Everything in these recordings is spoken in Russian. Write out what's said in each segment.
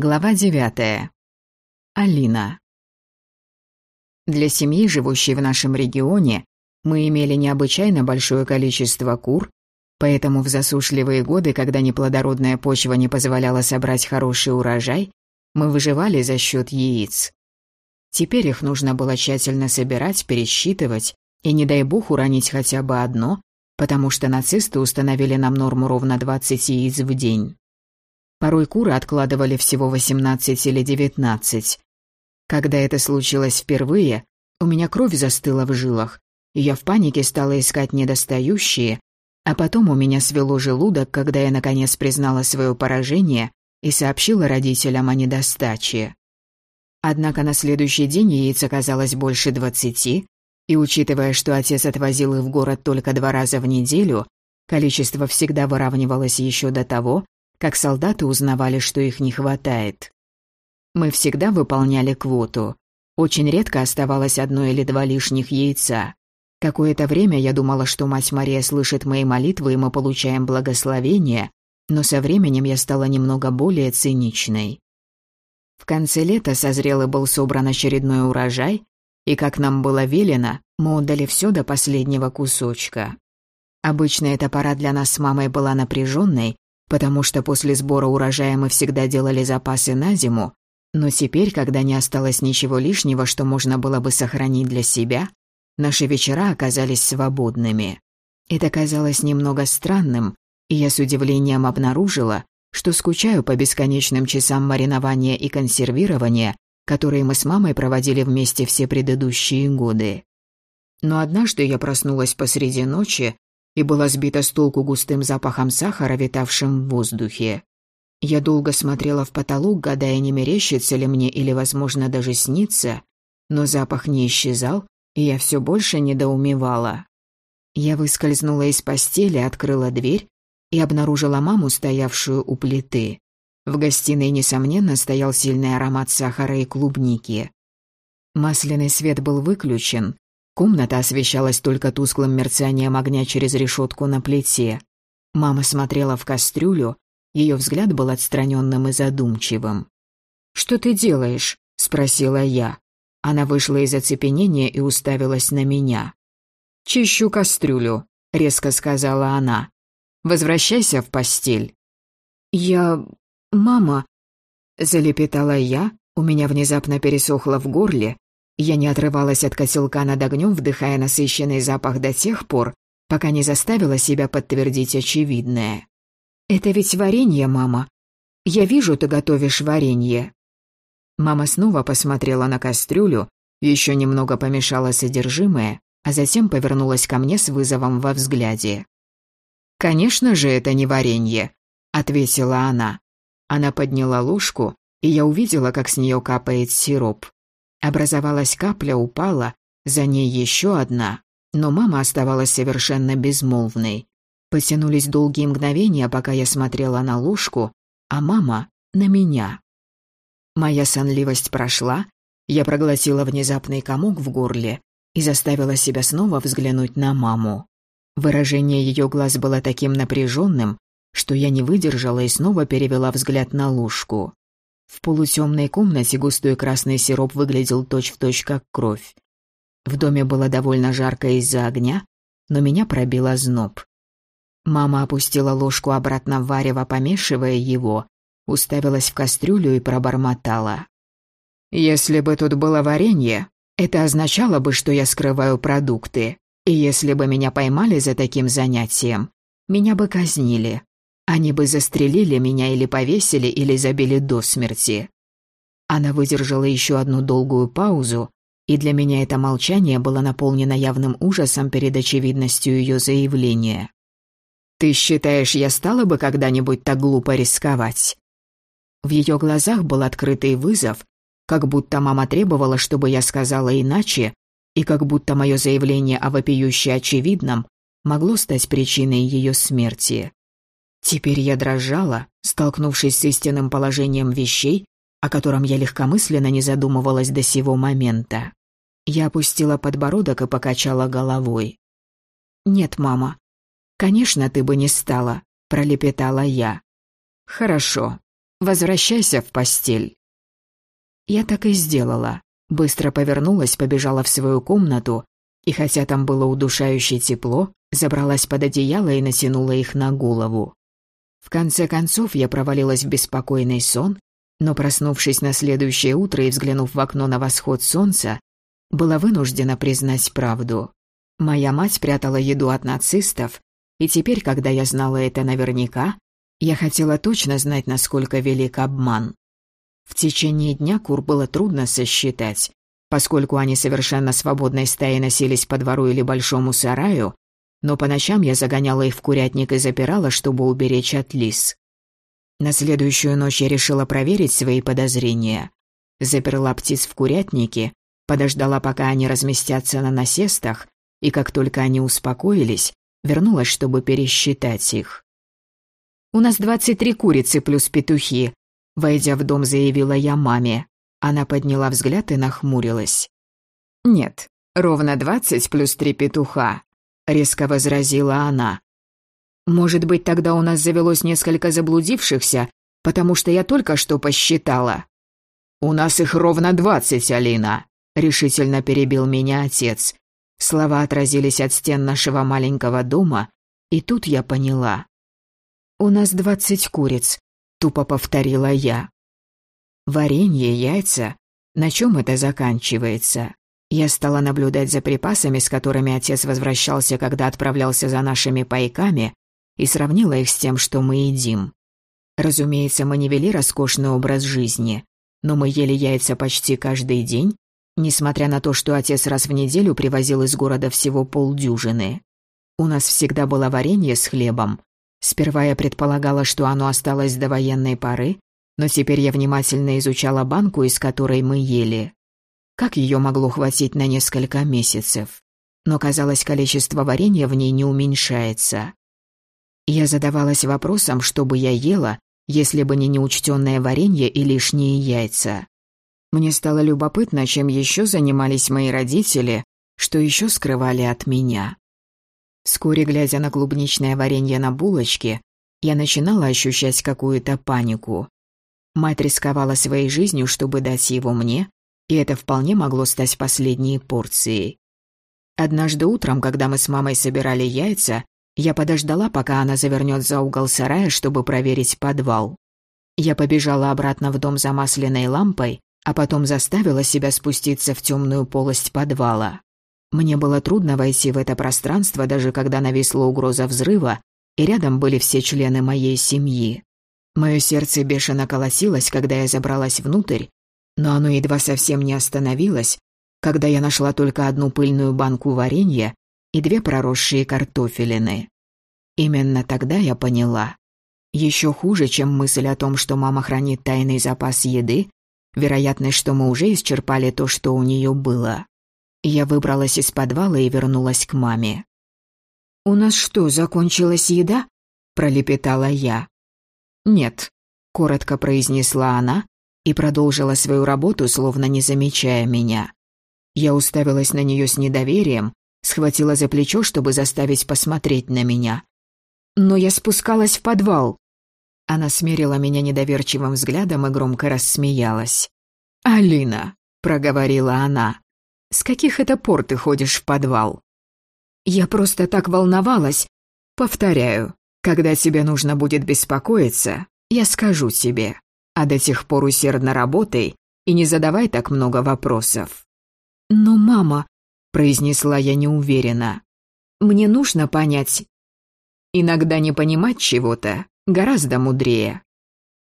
Глава девятая. Алина. Для семьи, живущей в нашем регионе, мы имели необычайно большое количество кур, поэтому в засушливые годы, когда неплодородная почва не позволяла собрать хороший урожай, мы выживали за счет яиц. Теперь их нужно было тщательно собирать, пересчитывать и, не дай бог, уронить хотя бы одно, потому что нацисты установили нам норму ровно 20 яиц в день. Порой куры откладывали всего 18 или 19. Когда это случилось впервые, у меня кровь застыла в жилах, и я в панике стала искать недостающие, а потом у меня свело желудок, когда я наконец признала свое поражение и сообщила родителям о недостаче. Однако на следующий день яиц оказалось больше двадцати, и учитывая, что отец отвозил их в город только два раза в неделю, количество всегда выравнивалось еще до того, как солдаты узнавали, что их не хватает. Мы всегда выполняли квоту. Очень редко оставалось одно или два лишних яйца. Какое-то время я думала, что мать Мария слышит мои молитвы, и мы получаем благословение, но со временем я стала немного более циничной. В конце лета созрел и был собран очередной урожай, и, как нам было велено, мы отдали все до последнего кусочка. Обычно эта пора для нас с мамой была напряженной, потому что после сбора урожая мы всегда делали запасы на зиму, но теперь, когда не осталось ничего лишнего, что можно было бы сохранить для себя, наши вечера оказались свободными. Это казалось немного странным, и я с удивлением обнаружила, что скучаю по бесконечным часам маринования и консервирования, которые мы с мамой проводили вместе все предыдущие годы. Но однажды я проснулась посреди ночи и была сбита с толку густым запахом сахара, витавшим в воздухе. Я долго смотрела в потолок, гадая, не мерещится ли мне или, возможно, даже снится, но запах не исчезал, и я все больше недоумевала. Я выскользнула из постели, открыла дверь и обнаружила маму, стоявшую у плиты. В гостиной, несомненно, стоял сильный аромат сахара и клубники. Масляный свет был выключен, Комната освещалась только тусклым мерцанием огня через решетку на плите. Мама смотрела в кастрюлю, ее взгляд был отстраненным и задумчивым. «Что ты делаешь?» — спросила я. Она вышла из оцепенения и уставилась на меня. «Чищу кастрюлю», — резко сказала она. «Возвращайся в постель». «Я... мама...» — залепетала я, у меня внезапно пересохло в горле, я не отрывалась от котелка над огнем, вдыхая насыщенный запах до тех пор, пока не заставила себя подтвердить очевидное. «Это ведь варенье, мама. Я вижу, ты готовишь варенье». Мама снова посмотрела на кастрюлю, еще немного помешала содержимое, а затем повернулась ко мне с вызовом во взгляде. «Конечно же, это не варенье», — ответила она. Она подняла ложку, и я увидела, как с нее капает сироп. Образовалась капля, упала, за ней еще одна, но мама оставалась совершенно безмолвной. Потянулись долгие мгновения, пока я смотрела на ложку, а мама — на меня. Моя сонливость прошла, я проглотила внезапный комок в горле и заставила себя снова взглянуть на маму. Выражение ее глаз было таким напряженным, что я не выдержала и снова перевела взгляд на ложку. В полутемной комнате густой красный сироп выглядел точь-в-точь точь как кровь. В доме было довольно жарко из-за огня, но меня пробило зноб. Мама опустила ложку обратно в варево, помешивая его, уставилась в кастрюлю и пробормотала. «Если бы тут было варенье, это означало бы, что я скрываю продукты, и если бы меня поймали за таким занятием, меня бы казнили. Они бы застрелили меня или повесили, или забили до смерти. Она выдержала еще одну долгую паузу, и для меня это молчание было наполнено явным ужасом перед очевидностью ее заявления. «Ты считаешь, я стала бы когда-нибудь так глупо рисковать?» В ее глазах был открытый вызов, как будто мама требовала, чтобы я сказала иначе, и как будто мое заявление о вопиюще очевидном могло стать причиной ее смерти. Теперь я дрожала, столкнувшись с истинным положением вещей, о котором я легкомысленно не задумывалась до сего момента. Я опустила подбородок и покачала головой. «Нет, мама. Конечно, ты бы не стала», — пролепетала я. «Хорошо. Возвращайся в постель». Я так и сделала. Быстро повернулась, побежала в свою комнату, и хотя там было удушающе тепло, забралась под одеяло и натянула их на голову. В конце концов я провалилась в беспокойный сон, но проснувшись на следующее утро и взглянув в окно на восход солнца, была вынуждена признать правду. Моя мать прятала еду от нацистов, и теперь, когда я знала это наверняка, я хотела точно знать, насколько велик обман. В течение дня кур было трудно сосчитать, поскольку они совершенно свободной стаей носились по двору или большому сараю, но по ночам я загоняла их в курятник и запирала, чтобы уберечь от лис. На следующую ночь я решила проверить свои подозрения. Заперла птиц в курятнике, подождала, пока они разместятся на насестах, и как только они успокоились, вернулась, чтобы пересчитать их. «У нас двадцать три курицы плюс петухи», — войдя в дом, заявила я маме. Она подняла взгляд и нахмурилась. «Нет, ровно двадцать плюс три петуха», — резко возразила она. «Может быть, тогда у нас завелось несколько заблудившихся, потому что я только что посчитала». «У нас их ровно двадцать, Алина», — решительно перебил меня отец. Слова отразились от стен нашего маленького дома, и тут я поняла. «У нас двадцать куриц», — тупо повторила я. Варенье, яйца. На чем это заканчивается? Я стала наблюдать за припасами, с которыми отец возвращался, когда отправлялся за нашими пайками, и сравнила их с тем, что мы едим. Разумеется, мы не вели роскошный образ жизни, но мы ели яйца почти каждый день, несмотря на то, что отец раз в неделю привозил из города всего полдюжины. У нас всегда было варенье с хлебом. Сперва я предполагала, что оно осталось до военной поры, но теперь я внимательно изучала банку, из которой мы ели. Как ее могло хватить на несколько месяцев? Но, казалось, количество варенья в ней не уменьшается. Я задавалась вопросом, что бы я ела, если бы не неучтенное варенье и лишние яйца. Мне стало любопытно, чем еще занимались мои родители, что еще скрывали от меня. Вскоре, глядя на клубничное варенье на булочке, я начинала ощущать какую-то панику. Мать рисковала своей жизнью, чтобы дать его мне, и это вполне могло стать последней порцией. Однажды утром, когда мы с мамой собирали яйца, я подождала, пока она завернет за угол сарая, чтобы проверить подвал. Я побежала обратно в дом за масляной лампой, а потом заставила себя спуститься в темную полость подвала. Мне было трудно войти в это пространство, даже когда нависла угроза взрыва, и рядом были все члены моей семьи. Мое сердце бешено колосилось, когда я забралась внутрь, но оно едва совсем не остановилось, когда я нашла только одну пыльную банку варенья и две проросшие картофелины. Именно тогда я поняла. Еще хуже, чем мысль о том, что мама хранит тайный запас еды, Вероятность, что мы уже исчерпали то, что у нее было. Я выбралась из подвала и вернулась к маме. «У нас что, закончилась еда?» – пролепетала я. «Нет», – коротко произнесла она и продолжила свою работу, словно не замечая меня. Я уставилась на нее с недоверием, схватила за плечо, чтобы заставить посмотреть на меня. «Но я спускалась в подвал», она смерила меня недоверчивым взглядом и громко рассмеялась. «Алина», — проговорила она, — «с каких это пор ты ходишь в подвал?» «Я просто так волновалась. Повторяю, когда тебе нужно будет беспокоиться, я скажу тебе, а до тех пор усердно работай и не задавай так много вопросов». «Но, мама», — произнесла я неуверенно, — «мне нужно понять». «Иногда не понимать чего-то Гораздо мудрее.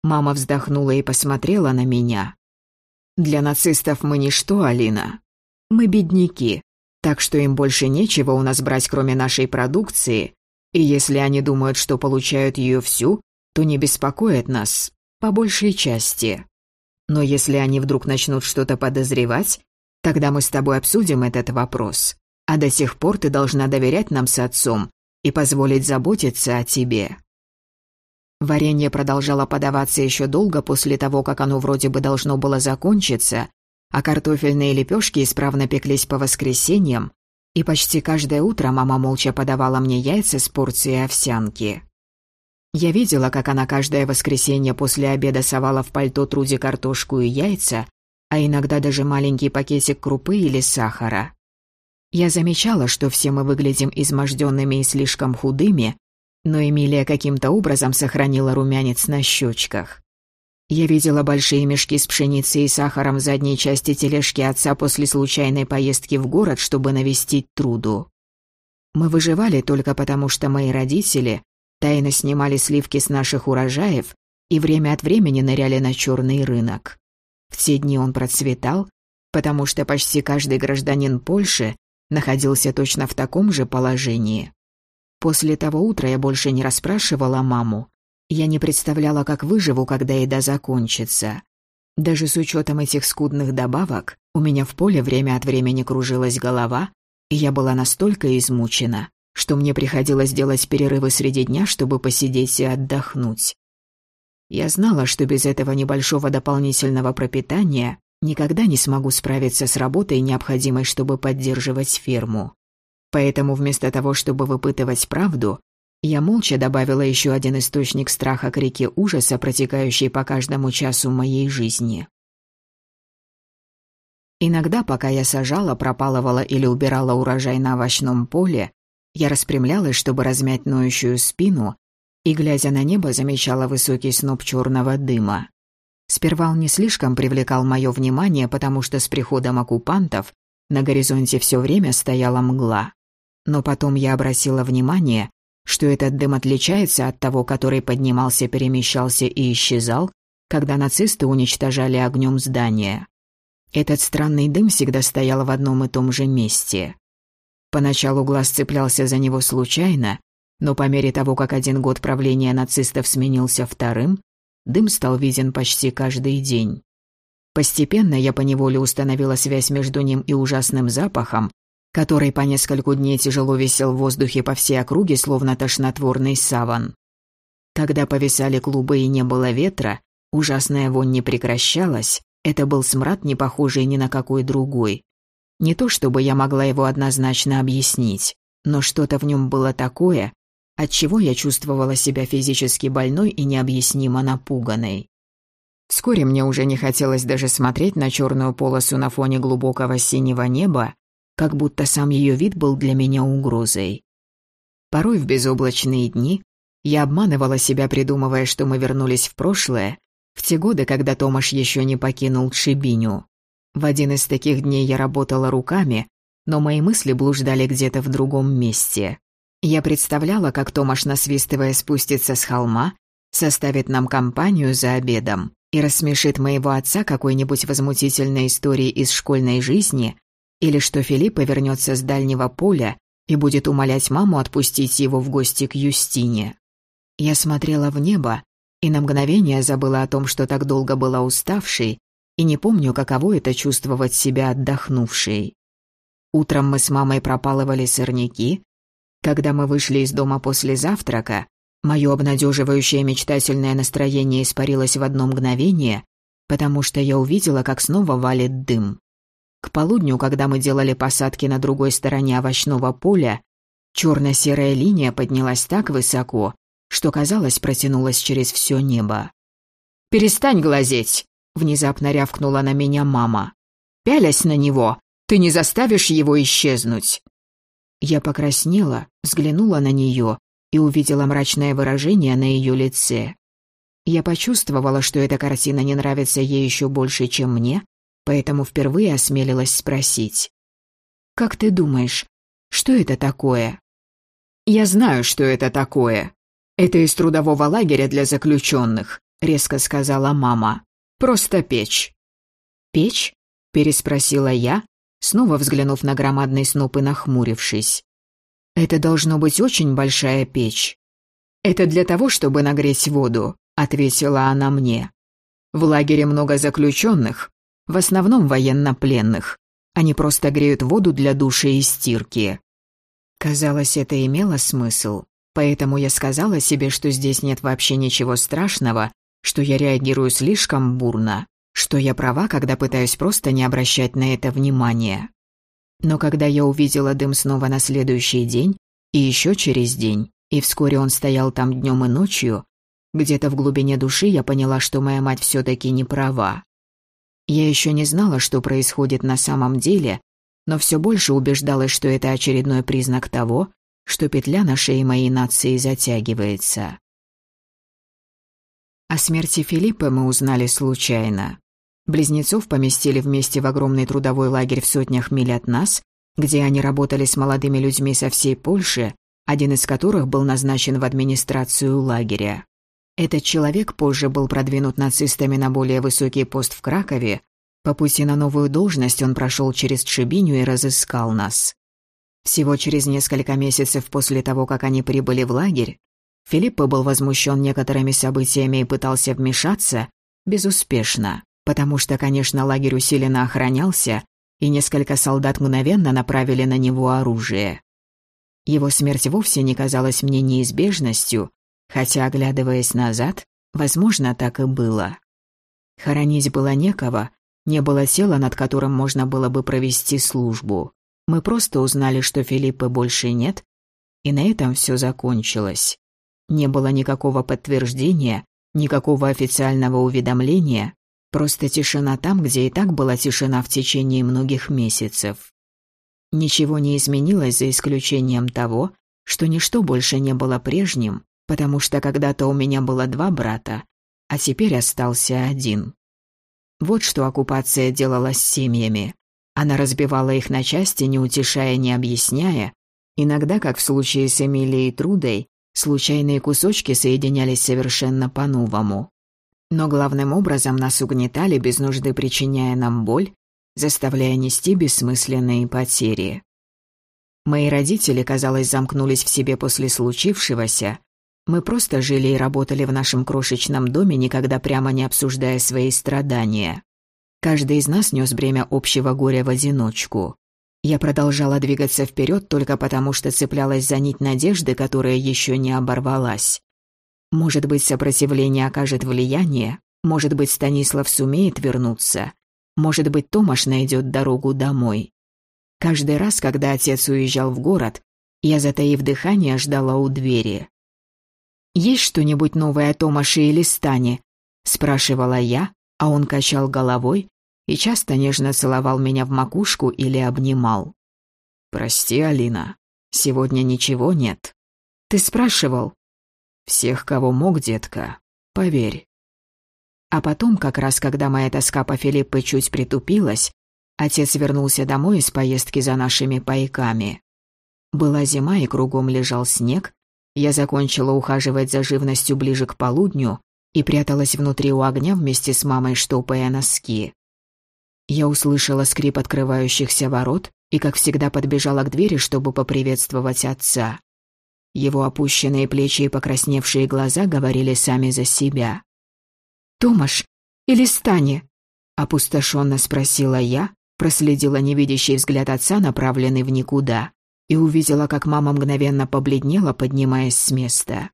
Мама вздохнула и посмотрела на меня. Для нацистов мы ничто, Алина. Мы бедняки, так что им больше нечего у нас брать, кроме нашей продукции, и если они думают, что получают ее всю, то не беспокоят нас, по большей части. Но если они вдруг начнут что-то подозревать, тогда мы с тобой обсудим этот вопрос. А до сих пор ты должна доверять нам с отцом и позволить заботиться о тебе. Варенье продолжало подаваться еще долго после того, как оно вроде бы должно было закончиться, а картофельные лепешки исправно пеклись по воскресеньям, и почти каждое утро мама молча подавала мне яйца с порцией овсянки. Я видела, как она каждое воскресенье после обеда совала в пальто Труди картошку и яйца, а иногда даже маленький пакетик крупы или сахара. Я замечала, что все мы выглядим изможденными и слишком худыми, но Эмилия каким-то образом сохранила румянец на щечках. Я видела большие мешки с пшеницей и сахаром в задней части тележки отца после случайной поездки в город, чтобы навестить труду. Мы выживали только потому, что мои родители тайно снимали сливки с наших урожаев и время от времени ныряли на черный рынок. В те дни он процветал, потому что почти каждый гражданин Польши находился точно в таком же положении. После того утра я больше не расспрашивала маму. Я не представляла, как выживу, когда еда закончится. Даже с учетом этих скудных добавок, у меня в поле время от времени кружилась голова, и я была настолько измучена, что мне приходилось делать перерывы среди дня, чтобы посидеть и отдохнуть. Я знала, что без этого небольшого дополнительного пропитания никогда не смогу справиться с работой, необходимой, чтобы поддерживать ферму. Поэтому вместо того, чтобы выпытывать правду, я молча добавила еще один источник страха к реке ужаса, протекающей по каждому часу моей жизни. Иногда, пока я сажала, пропалывала или убирала урожай на овощном поле, я распрямлялась, чтобы размять ноющую спину, и, глядя на небо, замечала высокий сноп черного дыма. Сперва он не слишком привлекал мое внимание, потому что с приходом оккупантов на горизонте все время стояла мгла. Но потом я обратила внимание, что этот дым отличается от того, который поднимался, перемещался и исчезал, когда нацисты уничтожали огнем здания. Этот странный дым всегда стоял в одном и том же месте. Поначалу глаз цеплялся за него случайно, но по мере того, как один год правления нацистов сменился вторым, дым стал виден почти каждый день. Постепенно я поневоле установила связь между ним и ужасным запахом, который по нескольку дней тяжело висел в воздухе по всей округе, словно тошнотворный саван. Когда повисали клубы и не было ветра, ужасная вонь не прекращалась, это был смрад, не похожий ни на какой другой. Не то чтобы я могла его однозначно объяснить, но что-то в нем было такое, от чего я чувствовала себя физически больной и необъяснимо напуганной. Вскоре мне уже не хотелось даже смотреть на черную полосу на фоне глубокого синего неба, как будто сам ее вид был для меня угрозой. Порой в безоблачные дни я обманывала себя, придумывая, что мы вернулись в прошлое, в те годы, когда Томаш еще не покинул Шибиню. В один из таких дней я работала руками, но мои мысли блуждали где-то в другом месте. Я представляла, как Томаш, насвистывая, спустится с холма, составит нам компанию за обедом и рассмешит моего отца какой-нибудь возмутительной историей из школьной жизни, или что Филипп вернется с дальнего поля и будет умолять маму отпустить его в гости к Юстине. Я смотрела в небо и на мгновение забыла о том, что так долго была уставшей, и не помню, каково это чувствовать себя отдохнувшей. Утром мы с мамой пропалывали сорняки. Когда мы вышли из дома после завтрака, мое обнадеживающее мечтательное настроение испарилось в одно мгновение, потому что я увидела, как снова валит дым. К полудню, когда мы делали посадки на другой стороне овощного поля, черно-серая линия поднялась так высоко, что, казалось, протянулась через все небо. «Перестань глазеть!» — внезапно рявкнула на меня мама. «Пялясь на него, ты не заставишь его исчезнуть!» Я покраснела, взглянула на нее и увидела мрачное выражение на ее лице. Я почувствовала, что эта картина не нравится ей еще больше, чем мне, поэтому впервые осмелилась спросить. «Как ты думаешь, что это такое?» «Я знаю, что это такое. Это из трудового лагеря для заключенных», — резко сказала мама. «Просто печь». «Печь?» — переспросила я, снова взглянув на громадный сноп и нахмурившись. «Это должно быть очень большая печь». «Это для того, чтобы нагреть воду», — ответила она мне. «В лагере много заключенных, в основном военнопленных. Они просто греют воду для души и стирки. Казалось, это имело смысл, поэтому я сказала себе, что здесь нет вообще ничего страшного, что я реагирую слишком бурно, что я права, когда пытаюсь просто не обращать на это внимания. Но когда я увидела дым снова на следующий день и еще через день, И вскоре он стоял там днем и ночью. Где-то в глубине души я поняла, что моя мать все-таки не права. Я еще не знала, что происходит на самом деле, но все больше убеждалась, что это очередной признак того, что петля на шее моей нации затягивается. О смерти Филиппа мы узнали случайно. Близнецов поместили вместе в огромный трудовой лагерь в сотнях миль от нас, где они работали с молодыми людьми со всей Польши, один из которых был назначен в администрацию лагеря. Этот человек позже был продвинут нацистами на более высокий пост в Кракове. По пути на новую должность он прошел через Тшибиню и разыскал нас. Всего через несколько месяцев после того, как они прибыли в лагерь, Филиппо был возмущен некоторыми событиями и пытался вмешаться, безуспешно, потому что, конечно, лагерь усиленно охранялся, и несколько солдат мгновенно направили на него оружие. Его смерть вовсе не казалась мне неизбежностью, хотя, оглядываясь назад, возможно, так и было. Хоронить было некого, не было тела, над которым можно было бы провести службу. Мы просто узнали, что Филиппа больше нет, и на этом все закончилось. Не было никакого подтверждения, никакого официального уведомления, просто тишина там, где и так была тишина в течение многих месяцев. Ничего не изменилось за исключением того, что ничто больше не было прежним, потому что когда-то у меня было два брата, а теперь остался один. Вот что оккупация делала с семьями. Она разбивала их на части, не утешая, не объясняя. Иногда, как в случае с Эмилией Трудой, случайные кусочки соединялись совершенно по-новому. Но главным образом нас угнетали, без нужды причиняя нам боль, заставляя нести бессмысленные потери. Мои родители, казалось, замкнулись в себе после случившегося. Мы просто жили и работали в нашем крошечном доме, никогда прямо не обсуждая свои страдания. Каждый из нас нес бремя общего горя в одиночку. Я продолжала двигаться вперед только потому, что цеплялась за нить надежды, которая еще не оборвалась. Может быть, сопротивление окажет влияние, может быть, Станислав сумеет вернуться, может быть, Томаш найдет дорогу домой. Каждый раз, когда отец уезжал в город, я, затаив дыхание, ждала у двери. «Есть что-нибудь новое о Томаше или Стане?» – спрашивала я, а он качал головой и часто нежно целовал меня в макушку или обнимал. «Прости, Алина, сегодня ничего нет». «Ты спрашивал?» «Всех, кого мог, детка, поверь». А потом, как раз когда моя тоска по Филиппе чуть притупилась, отец вернулся домой из поездки за нашими пайками. Была зима, и кругом лежал снег. Я закончила ухаживать за живностью ближе к полудню, и пряталась внутри у огня вместе с мамой, штопая носки. Я услышала скрип открывающихся ворот и, как всегда, подбежала к двери, чтобы поприветствовать отца. Его опущенные плечи и покрасневшие глаза говорили сами за себя. «Томаш, или Стани?» — опустошенно спросила я, проследила невидящий взгляд отца, направленный в никуда, и увидела, как мама мгновенно побледнела, поднимаясь с места.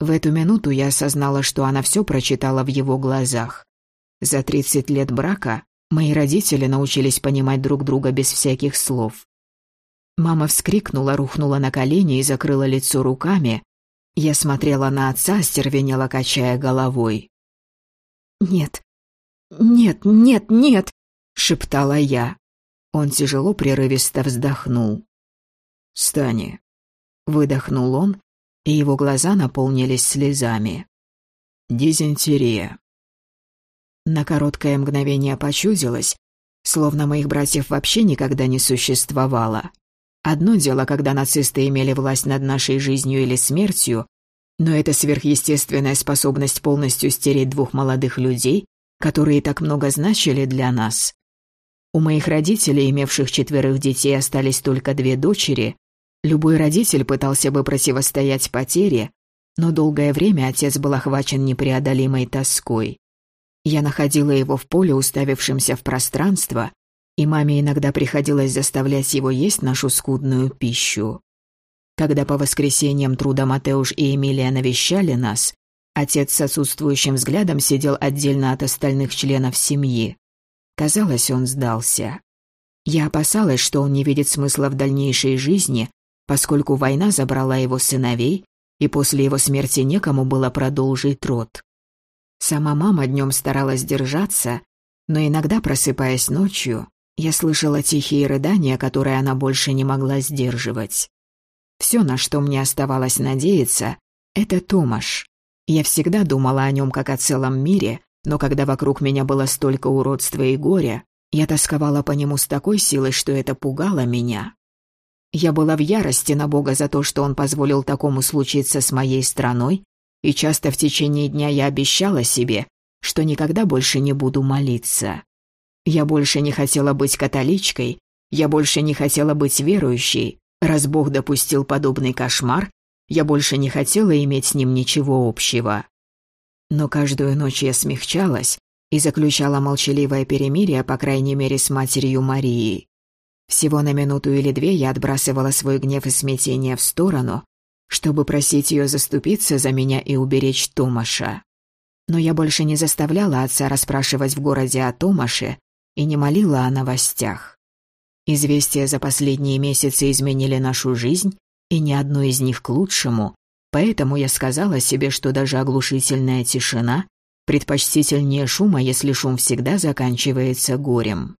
В эту минуту я осознала, что она все прочитала в его глазах. За 30 лет брака мои родители научились понимать друг друга без всяких слов. Мама вскрикнула, рухнула на колени и закрыла лицо руками. Я смотрела на отца, стервенела, качая головой. «Нет, нет, нет, нет!» — шептала я. Он тяжело, прерывисто вздохнул. «Стани!» — выдохнул он и его глаза наполнились слезами. Дизентерия. На короткое мгновение почудилось, словно моих братьев вообще никогда не существовало. Одно дело, когда нацисты имели власть над нашей жизнью или смертью, но это сверхъестественная способность полностью стереть двух молодых людей, которые так много значили для нас. У моих родителей, имевших четверых детей, остались только две дочери, Любой родитель пытался бы противостоять потере, но долгое время отец был охвачен непреодолимой тоской. Я находила его в поле, уставившемся в пространство, и маме иногда приходилось заставлять его есть нашу скудную пищу. Когда по воскресеньям труда Матеуш и Эмилия навещали нас, отец с отсутствующим взглядом сидел отдельно от остальных членов семьи. Казалось, он сдался. Я опасалась, что он не видит смысла в дальнейшей жизни, поскольку война забрала его сыновей, и после его смерти некому было продолжить род. Сама мама днем старалась держаться, но иногда, просыпаясь ночью, я слышала тихие рыдания, которые она больше не могла сдерживать. Все, на что мне оставалось надеяться, это Томаш. Я всегда думала о нем как о целом мире, но когда вокруг меня было столько уродства и горя, я тосковала по нему с такой силой, что это пугало меня. Я была в ярости на Бога за то, что он позволил такому случиться с моей страной, и часто в течение дня я обещала себе, что никогда больше не буду молиться. Я больше не хотела быть католичкой, я больше не хотела быть верующей, раз Бог допустил подобный кошмар, я больше не хотела иметь с ним ничего общего. Но каждую ночь я смягчалась и заключала молчаливое перемирие, по крайней мере, с матерью Марией. Всего на минуту или две я отбрасывала свой гнев и смятение в сторону, чтобы просить ее заступиться за меня и уберечь Томаша. Но я больше не заставляла отца расспрашивать в городе о Томаше и не молила о новостях. Известия за последние месяцы изменили нашу жизнь, и ни одно из них к лучшему, поэтому я сказала себе, что даже оглушительная тишина предпочтительнее шума, если шум всегда заканчивается горем.